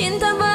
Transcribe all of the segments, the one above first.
cinta baru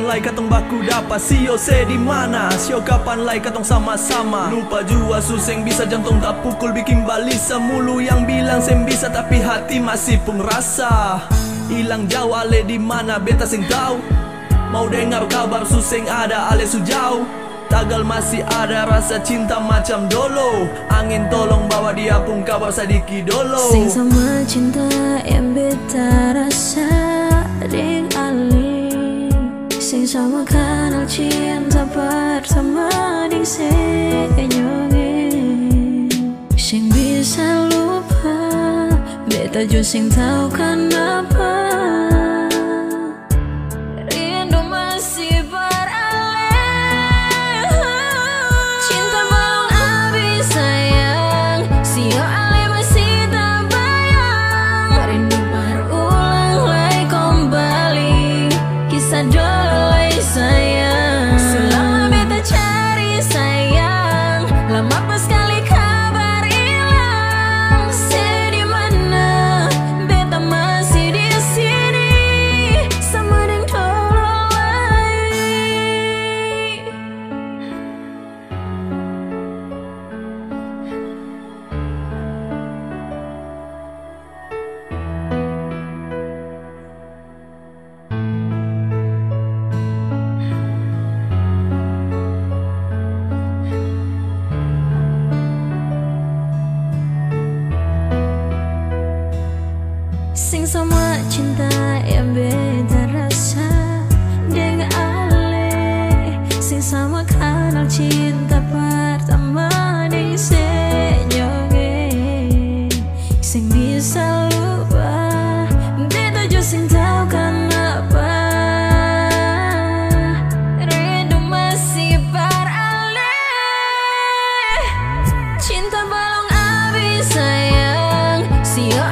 lai katong baku dapat Sio se di mana? Sio kapan lai katong sama-sama? Lupa jua suseng bisa jantung tak pukul bikin balisa Mulu yang bilang sem bisa tapi hati masih pun rasa. Hilang jauh ale di mana? Beta sing tahu. Mau dengar kabar suseng ada ale sujauh Tagal masih ada rasa cinta macam dolo. Angin tolong bawa dia pun kabar sedikit dolo. Sing sama cinta yang beta Sing sama kanal cinta pertama ding senyonge Sing bisa lupa Beta juga sing tahu kenapa bisa lupa. Beta juga sing tahu kenapa. Rindu masih beralih. Cinta belum habis sayang. Sio